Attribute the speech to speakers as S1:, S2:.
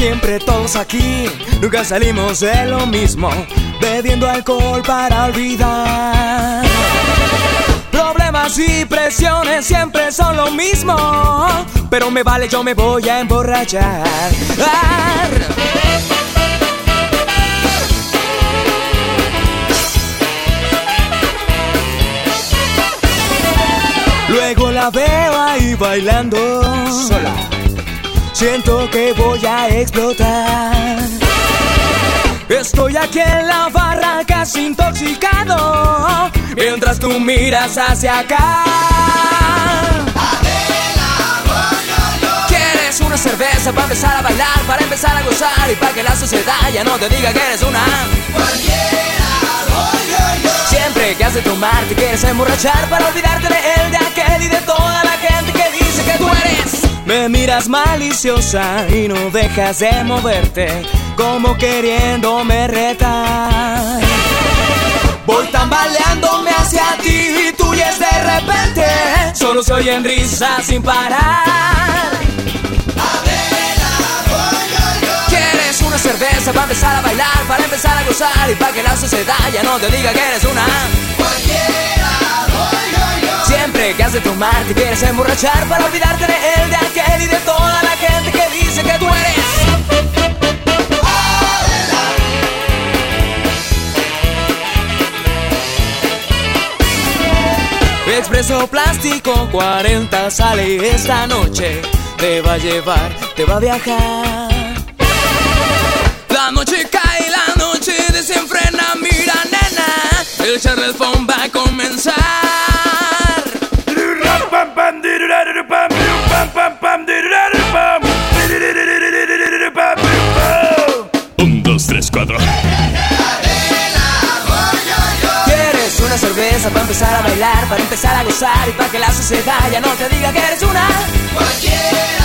S1: siempre todos aquí, nunca salimos de lo mismo, bebiendo alcohol para olvidar. Problemas y presiones siempre son lo mismo, pero me vale, yo me voy a emborrachar. Luego la veo ahí bailando sola. Siento que voy a explotar. Estoy aquí en la barra casi intoxicado Mientras tú miras hacia acá ¿Quieres una cerveza para empezar a bailar? Para empezar a gozar y para que la sociedad ya no te diga que eres una Siempre que has de tomar te quieres emborrachar Para olvidarte de él, de aquel y de toda la gente que dice que tú eres Me miras maliciosa y no dejas de moverte como queriéndome retar. Voy tambaleándome hacia ti y tú y es de repente. Solo se oyen risas sin parar. ¿Quieres una cerveza para empezar a bailar? Para empezar a gozar y para que la sociedad ya no te diga que eres una
S2: cualquiera.
S1: Siempre que has de tomar te quieres emborrachar para olvidarte de él, de aquel y de toda la gente que dice que tú eres. Expreso plástico 40 sale esta noche. Te va a llevar, te va a viajar. La noche cae, la noche desenfrena. Mira, nena, el Charles Fon va a comenzar.
S3: Un, dos, tres, cuatro.
S1: ¿Quieres una cerveza para empezar a bailar? Para empezar a gozar y para que la sociedad ya no te diga que eres una
S2: Cualquiera.